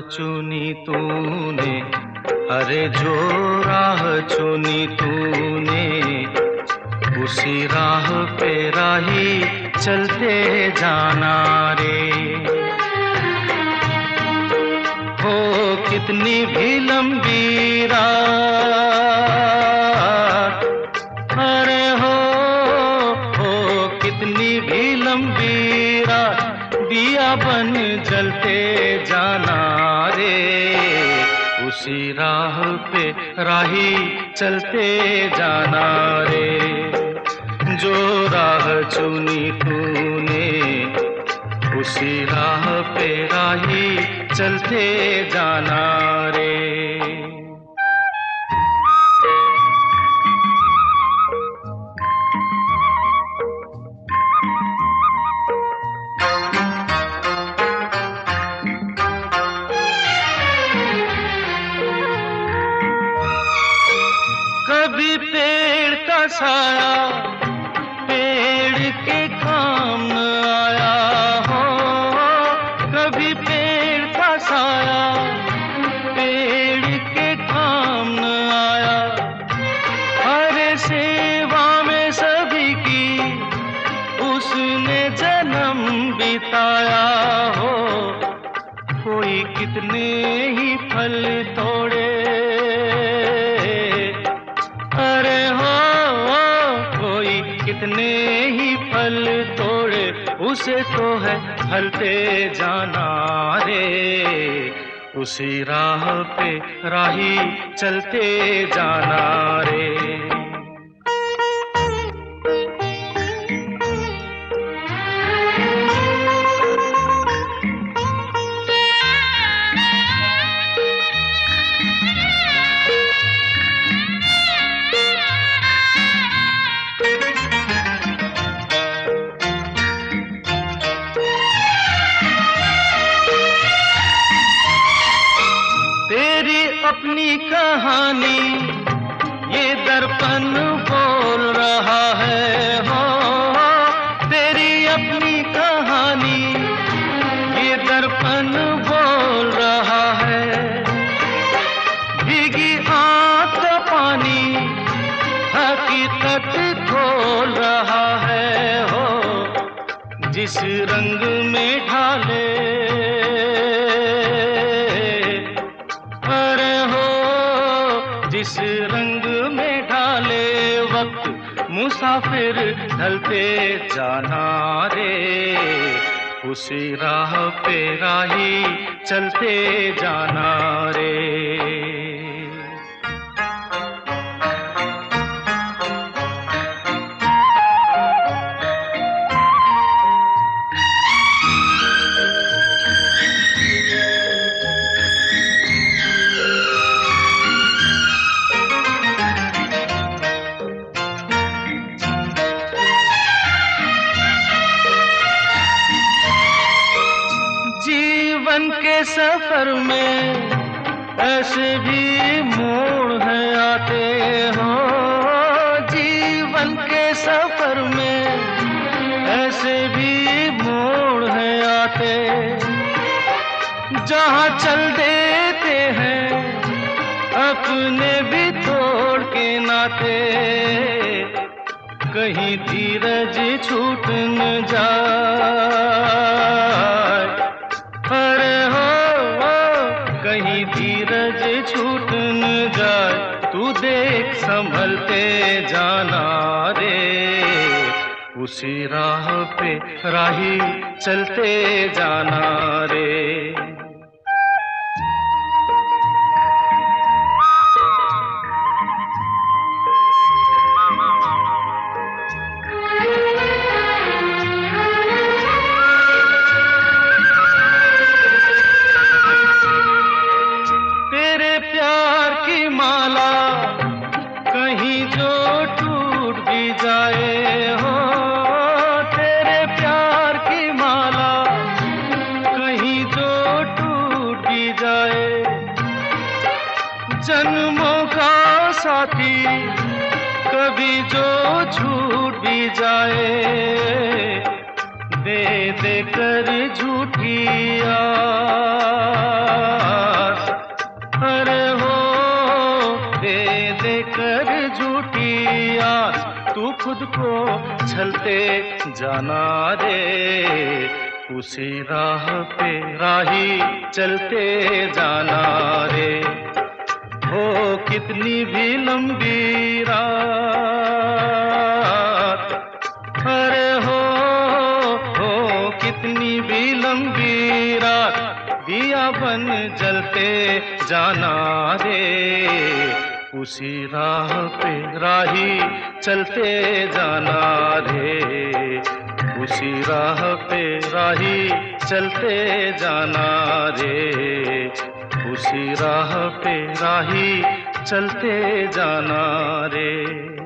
चुनी तूने, अरे जो राह चुनी तूने, उसी राह पे राही चलते जाना रे। हो कितनी भी लंबी रात बन जाना रे। उसी राह पे राही चलते जाना रे। जो राह चुनी तूने, उसी राह पे राही चलते जाना रे। का पेड़ के काम आया हो। कभी पेड़ का साया, पेड़ के काम आया। हरे सेवा में सभी की, उसने जन्म बिताया हो। कोई कितने ही फल तोड़े कितने ही फल तोड़े, उसे तो है फलते जाना रे। उसी राह पे राही चलते जाना। अपनी कहानी, ये दर्पण बोल रहा है। हो, तेरी अपनी कहानी, ये दर्पण बोल रहा है। भीगी आँख पानी, हकीकत खोल रहा है। हो, जिस रंग में ढाले जिस रंग में ढाले वक्त मुसाफिर ढलते जाना रे, उसी राह पे राही चलते जाना रे। सफ़र में ऐसे भी मोड़ है आते हो। जीवन के सफ़र में ऐसे भी मोड़ है आते। जहाँ चल देते हैं, अपने भी तोड़ के नाते। कहीं धीरज छूट न जाए संभलते जाना रे। उसी राह पे राही चलते जाना रे। जाए। जन्मों का साथी कभी जो झूठ भी जाए। दे दे कर झूठी अरे हो, दे दे कर झूठी तू खुद को छलते जाना रे। उसी राह पे राही चलते जाना रे। हो कितनी भी लंबी रात। अरे हो हो कितनी भी लंबी रात। दिया बन जलते जाना रे। उसी राह पे राही चलते जाना रे। उसी राह पे राही चलते जाना रे। उसी राह पे राही चलते जाना रे।